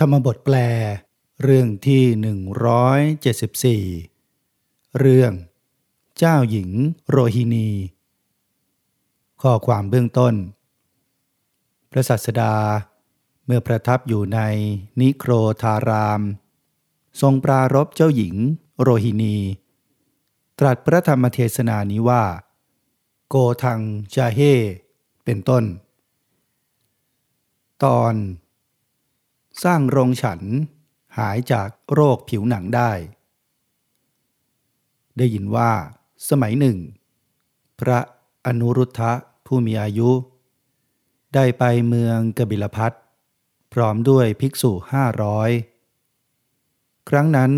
ธรรมบทแปล เรื่องที่ 174 เรื่อง เจ้าหญิงโรฮินี ข้อความเบื้องต้น พระสัสดา เมื่อประทับอยู่ในนิโครธาราม ทรงปรารบเจ้าหญิงโรฮินี ตรัสพระธรรมเทศนานี้ว่า โกทังจาเฮเป็นต้น ตอน สร้างโรงฉัน หายจากโรคผิวหนังได้ ได้ยินว่า สมัยหนึ่ง พระอนุรุทธะผู้มีอายุ ได้ไปเมืองกบิลพัทพร้อมด้วยภิกษุห้าร้อยครั้งนั้น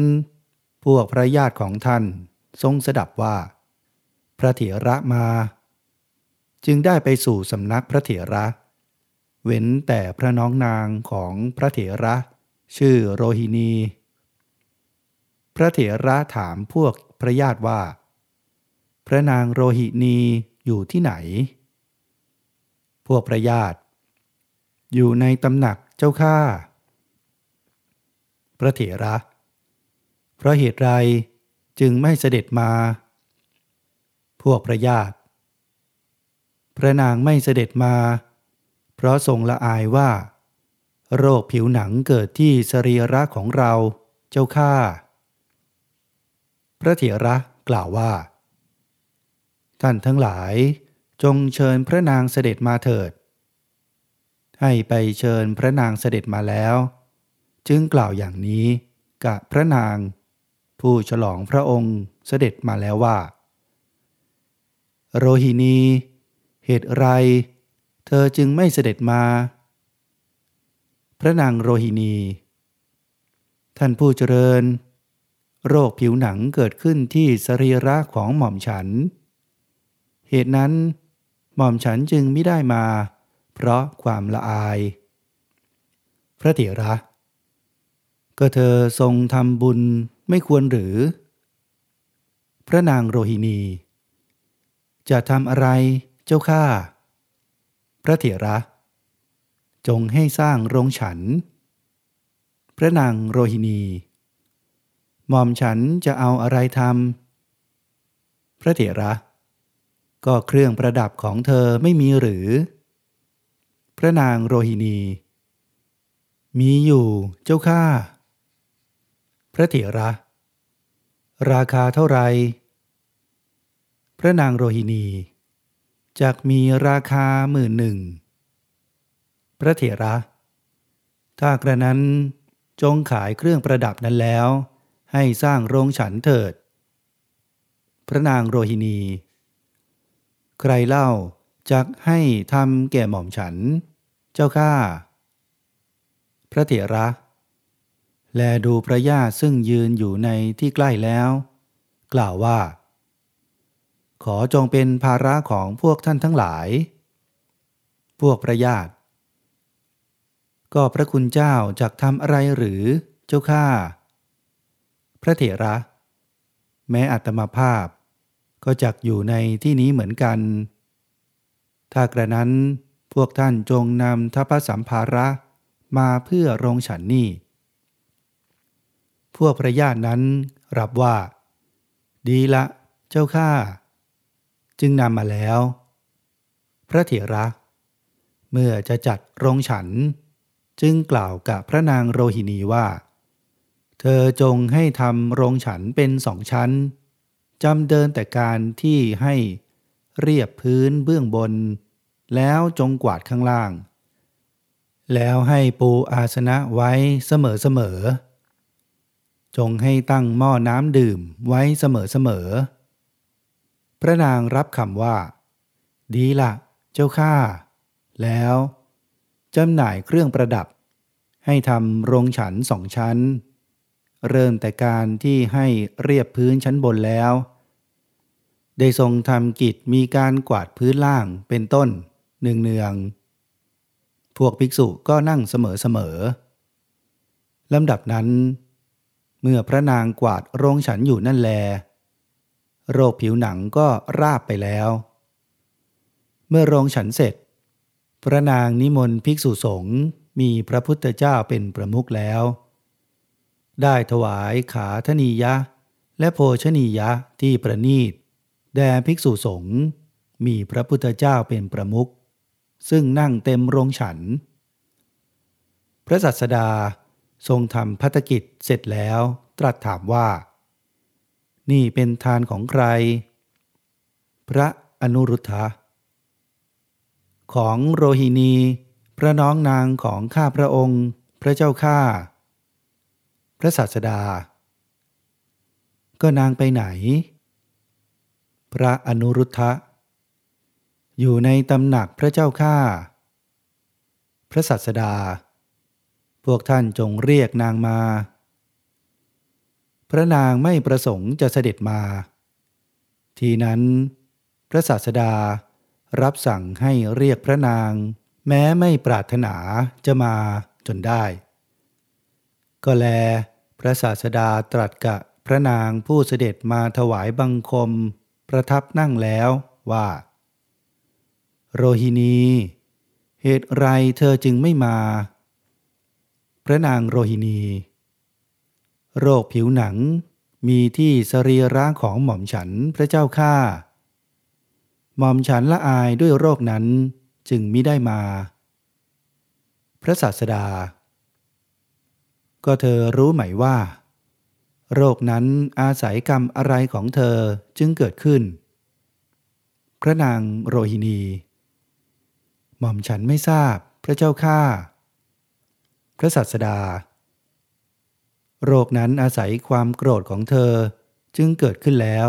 พวกพระญาติของท่านทรงสดับว่า พระเถระมา จึงได้ไปสู่สำนักพระเถระเเว้นแต่พระน้องนางของพระเถระ ชื่อโรฮินี พระเถระถามพวกพระญาติว่า พระนางโรฮินีอยู่ที่ไหน พวกพระญาติอยู่ในตำหนักเจ้าข้าพระเถระ เพราะเหตุไรจึงไม่เสด็จมา พวกพระญาติ พระนางไม่เสด็จมา เพราะทรงละอายว่า โรคผิวหนังเกิดที่สรีระของเราเจ้าข้าพระเถระกล่าวว่า ท่านทั้งหลายจงเชิญพระนางเสด็จมาเถิด ให้ไปเชิญพระนางเสด็จมาแล้ว จึงกล่าวอย่างนี้กับพระนาง ผู้ฉลองพระองค์เสด็จมาแล้วว่า โรหินี เหตุไร เธอจึงไม่เสด็จมา พระนางโรฮินี ท่านผู้เจริญ โรคผิวหนังเกิดขึ้นที่สรีระของหม่อมฉัน เหตุนั้น หม่อมฉันจึงไม่ได้มา เพราะความละอาย พระเถระ ก็เธอทรงทำบุญไม่ควรหรือ พระนางโรฮินี จะทำอะไรเจ้าข้า พระเถระ จงให้สร้างโรงฉัน พระนางโรฮินีหม่อมฉันจะเอาอะไรทำพระเถระ ก็เครื่องประดับของเธอไม่มีหรือ พระนางโรฮินี มีอยู่เจ้าข้าพระเถระ ราคาเท่าไร พระนางโรฮินี จักมีราคาหมื่นหนึ่ง พระเถระ ถ้ากระนั้นจงขายเครื่องประดับนั้นแล้ว ให้สร้างโรงฉันเถิด พระนางโรฮินี ใครเล่าจักให้ทำแก่หม่อมฉัน เจ้าข้า พระเถระ แลดูพระญาซึ่งยืนอยู่ในที่ใกล้แล้ว กล่าวว่า ขอจงเป็นภาระของพวกท่านทั้งหลาย พวกพระญาติ ก็พระคุณเจ้าจักทำอะไรหรือเจ้าข้า พระเถระ แม้อัตมาภาพ ก็จักอยู่ในที่นี้เหมือนกัน ถ้ากระนั้นพวกท่านจงนำทัพสัมภาระมาเพื่อโรงฉันนี่ พวกพระญาตินั้นรับว่า ดีละเจ้าข้า จึงนำมาแล้ว พระเถระ เมื่อจะจัดโรงฉัน จึงกล่าวกับพระนางโรหินีว่า เธอจงให้ทำโรงฉันเป็นสองชั้นจำเดินแต่การที่ให้เรียบพื้นเบื้องบน แล้วจงกวาดข้างล่าง แล้วให้ปูอาสนะไว้เสมอๆจงให้ตั้งหม้อน้ำดื่มไว้เสมอๆ พระนางรับคำว่า ดีละเจ้าข้าแล้วจำหน่ายเครื่องประดับ ให้ทำโรงฉันสองชั้น เริ่มแต่การที่ให้เรียบพื้นชั้นบนแล้ว ได้ทรงทำกิจมีการกวาดพื้นล่างเป็นต้นหนึ่งเนือง พวกภิกษุก็นั่งเสมอๆลำดับนั้น เมื่อพระนางกวาดโรงฉันอยู่นั่นแล โรคผิวหนังก็ราบไปแล้ว เมื่อโรงฉันเสร็จ พระนางนิมนต์ภิกษุสงฆ์มีพระพุทธเจ้าเป็นประมุขแล้ว ได้ถวายขาธนียะ และโภชนียะที่ประนีต แด่ภิกษุสงฆ์มีพระพุทธเจ้าเป็นประมุขซึ่งนั่งเต็มโรงฉัน พระสัสดาทรงทำพัฒกิจเสร็จแล้วตรัสถามว่า นี่เป็นทานของใคร พระอนุรุทธะของโรหินี พระน้องนางของข้าพระองค์ พระเจ้าข้าพระศาสดา ก็นางไปไหน พระอนุรุทธะอยู่ในตำหนักพระเจ้าข้าพระสัสดา พวกท่านจงเรียกนางมา พระนางไม่ประสงค์จะเสด็จมา ทีนั้น พระศาสดารับสั่งให้เรียกพระนาง แม้ไม่ปรารถนาจะมาจนได้ ก็แล พระศาสดาตรัสกับพระนางผู้เสด็จมาถวายบังคม ประทับนั่งแล้วว่า โรหินี เหตุไรเธอจึงไม่มา พระนางโรหินี โรคผิวหนัง มีที่สรีระของหม่อมฉันพระเจ้าข้าหม่อมฉันละอายด้วยโรคนั้นจึงมิได้มา พระศาสดา ก็เธอรู้ไหมว่า โรคนั้นอาศัยกรรมอะไรของเธอจึงเกิดขึ้น พระนางโรหินี หม่อมฉันไม่ทราบพระเจ้าข้าพระศาสดา โรคนั้นอาศัยความโกรธของเธอจึงเกิดขึ้นแล้ว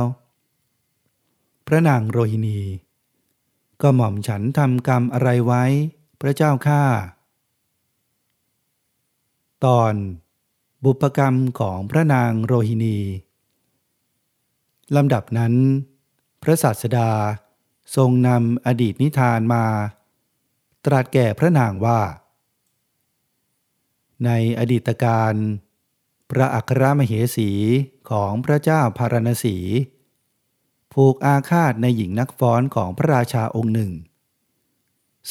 พระนางโรฮินี ก็หม่อมฉันทำกรรมอะไรไว้ พระเจ้าข้าตอน บุพกรรมของพระนางโรฮินีลำดับนั้น พระศาสดาทรงนำอดีตนิทานมา ตรัสแก่พระนางว่า ในอดีตการ พระอัครมเหสีของพระเจ้าพารณสี ผูกอาฆาตในหญิงนักฟ้อนของพระราชาองค์หนึ่ง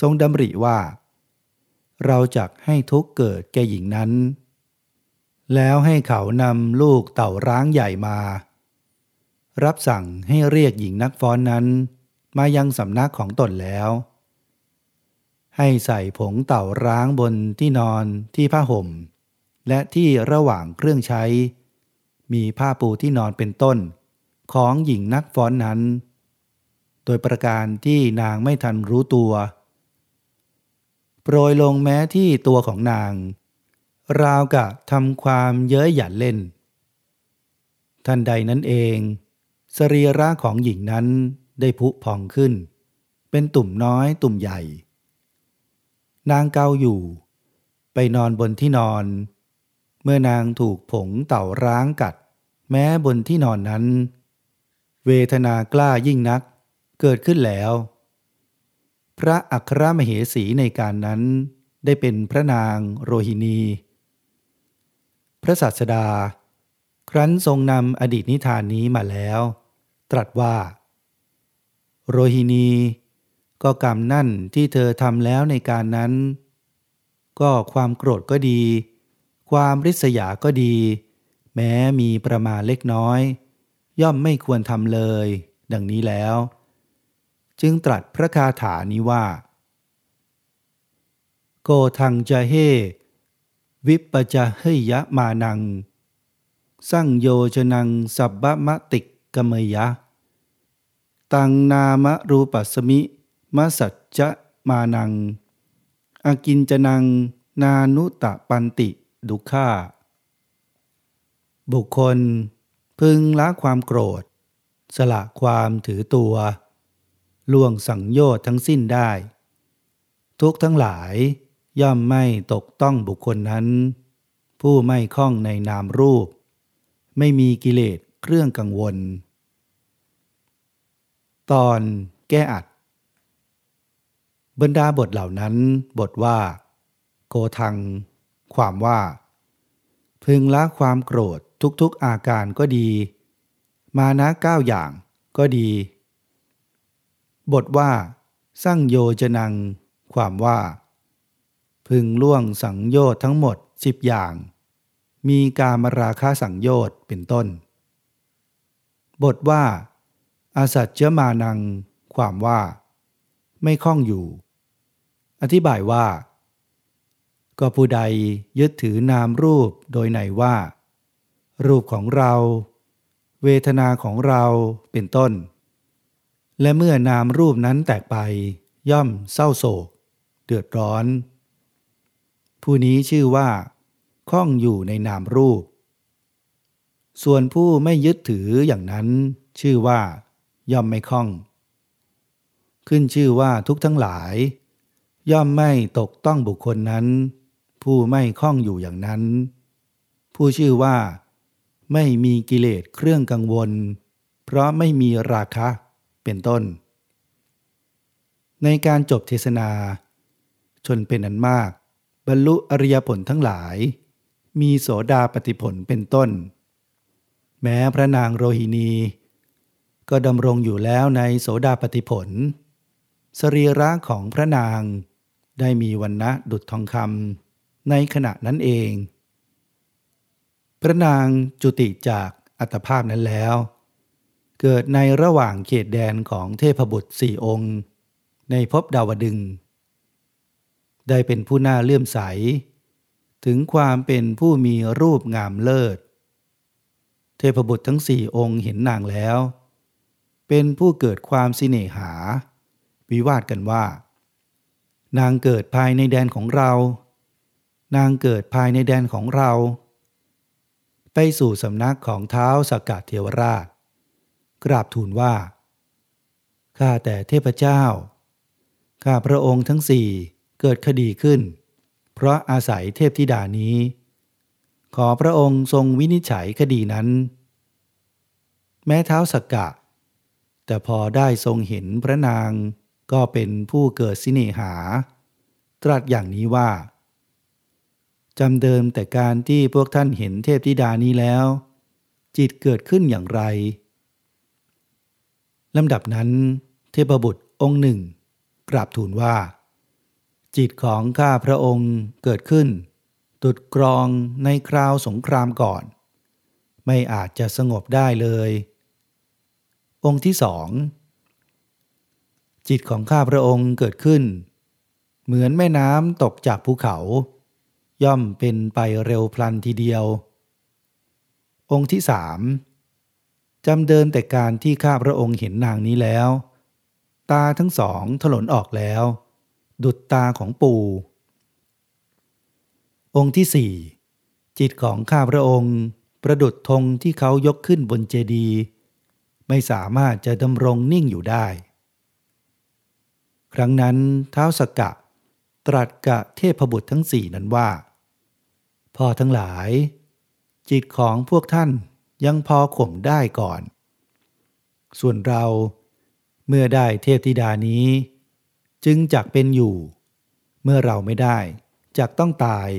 ทรงดำริว่า เราจักให้ทุกเกิดแก่หญิงนั้น แล้วให้เขานำลูกเต่าร้างใหญ่มา รับสั่งให้เรียกหญิงนักฟ้อนนั้น มายังสำนักของตนแล้ว ให้ใส่ผงเต่าร้างบนที่นอนที่ผ้าห่ม และที่ระหว่างเครื่องใช้ มีผ้าปูที่นอนเป็นต้น ของหญิงนักฟ้อนนั้น โดยประการที่นางไม่ทันรู้ตัว โปรยลงแม้ที่ตัวของนาง ราวกะทำความเย้ยหยันเล่น ทันใดนั้นเอง สรีระของหญิงนั้นได้พุพองขึ้น เป็นตุ่มน้อยตุ่มใหญ่ นางเกาอยู่ ไปนอนบนที่นอน เมื่อนางถูกผงเต่าร้างกัด แม้บนที่นอนนั้น เวทนากล้ายิ่งนักเกิดขึ้นแล้ว พระอัครมเหสีในการนั้นได้เป็นพระนางโรหินี พระศาสดา ครั้นทรงนำอดีตนิทานนี้มาแล้ว ตรัสว่า โรหินีก็กรรมนั่นที่เธอทำแล้วในการนั้น ก็ความโกรธก็ดี ความริษยาก็ดี แม้มีประมาณเล็กน้อย ย่อมไม่ควรทำเลย ดังนี้แล้ว จึงตรัสพระคาถานี้ว่า โกทังจะเฮวิปจะเฮยะมานัง สั่งโยชนังสับบะมะติกกมยะ ตังนามรูปัสมิมสัจจะมานัง อากินจนังนานุตะปันติ ดุขาบุคคลพึงละความโกรธ สละความถือตัว ล่วงสังโยชน์ทั้งสิ้นได้ ทุกทั้งหลายย่อมไม่ตกต้องบุคคลนั้น ผู้ไม่คล้องในนามรูป ไม่มีกิเลสเครื่องกังวล ตอนแก้อัด บรรดาบทเหล่านั้นบทว่า โกทัง ความว่า พึงละความโกรธทุกๆอาการก็ดี มานะเก้าอย่างก็ดี บทว่า สร้างโยจนัง ความว่า พึงล่วงสังโยชน์ทั้งหมดสิบอย่าง มีการมราคาสังโยชน์เป็นต้น บทว่า อาสัจเจมานัง ความว่า ไม่คล้องอยู่ อธิบายว่า ก็ผู้ใดยึดถือนามรูปโดยไหนว่า รูปของเรา เวทนาของเราเป็นต้น และเมื่อนามรูปนั้นแตกไปย่อมเศร้าโศก เดือดร้อน ผู้นี้ชื่อว่าคล้องอยู่ในนามรูป ส่วนผู้ไม่ยึดถืออย่างนั้นชื่อว่า ย่อมไม่คล้อง ขึ้นชื่อว่าทุกทั้งหลาย ย่อมไม่ตกต้องบุคคลนั้น ผู้ไม่คล้องอยู่อย่างนั้น ผู้ชื่อว่า ไม่มีกิเลสเครื่องกังวล เพราะไม่มีราคะเป็นต้น ในการจบเทศนา ชนเป็นอันมาก บรรลุอริยผลทั้งหลาย มีโสดาปฏิผลเป็นต้น แม้พระนางโรหินี ก็ดำรงอยู่แล้วในโสดาปฏิผล สรีระของพระนางได้มีวันนะดุจทองคำ ในขณะนั้นเอง พระนางจุติจากอัตภาพนั้นแล้ว เกิดในระหว่างเขตแดนของเทพบุตรสี่องค์ ในภพดาวดึง ได้เป็นผู้น่าเลื่อมใส ถึงความเป็นผู้มีรูปงามเลิศ เทพบุตรทั้งสี่องค์เห็นนางแล้ว เป็นผู้เกิดความสิเนหา วิวาทกันว่า นางเกิดภายในแดนของเรา นางเกิดภายในแดนของเรา ไปสู่สำนักของเท้าสกกัดเทวราช กราบทูลว่า ข้าแต่เทพเจ้า ข้าพระองค์ทั้งสี่เกิดคดีขึ้น เพราะอาศัยเทพธิดานี้ ขอพระองค์ทรงวินิจฉัยคดีนั้น แม้เท้าสกกะ แต่พอได้ทรงเห็นพระนางก็เป็นผู้เกิดสิเนหา ตรัสอย่างนี้ว่า จำเดิมแต่การที่พวกท่านเห็นเทพธิดานี้แล้ว จิตเกิดขึ้นอย่างไรลำดับนั้น เทพบุตรองค์หนึ่ง กราบทูลว่า จิตของข้าพระองค์เกิดขึ้น ตุดกรองในคราวสงครามก่อน ไม่อาจจะสงบได้เลย องค์ที่สอง จิตของข้าพระองค์เกิดขึ้น เหมือนแม่น้ำตกจากภูเขา ย่อมเป็นไปเร็วพลันทีเดียว องค์ที่สามจำเดินแต่การที่ข้าพระองค์เห็นนางนี้แล้ว ตาทั้งสองถลนออกแล้ว ดุดตาของปู่ องค์ที่สี่จิตของข้าพระองค์ ประดุดธงที่เขายกขึ้นบนเจดีย์ไม่สามารถจะดำรงนิ่งอยู่ได้ ครั้งนั้นเท้าสกกะ ตรัสกะเทพบุตรทั้งสี่นั้นว่า พ่อทั้งหลาย จิตของพวกท่านยังพอข่มได้ก่อน ส่วนเราเมื่อได้เทพธิดานี้ จึงจักเป็นอยู่ เมื่อเราไม่ได้จักต้องตาย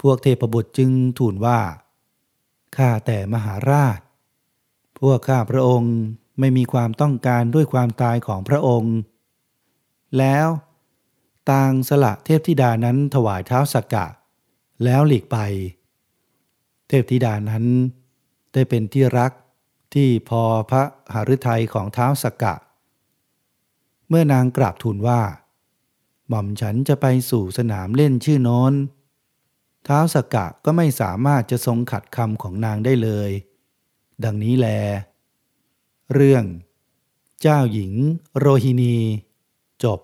พวกเทพบุตรจึงทูลว่า ข้าแต่มหาราช พวกข้าพระองค์ไม่มีความต้องการด้วยความตายของพระองค์ แล้ว ต่างสละเทพธิดานั้นถวายเท้าสักกะ แล้วหลีกไป เทพธิดานั้น ได้เป็นที่รักที่พอพระหฤทัยของเท้าสกกะ เมื่อนางกราบทูลว่า หม่อมฉันจะไปสู่สนามเล่นชื่อโน้น เท้าสกกะก็ไม่สามารถจะทรงขัดคำของนางได้เลย ดังนี้แล เรื่อง เจ้าหญิง โรฮินี จบ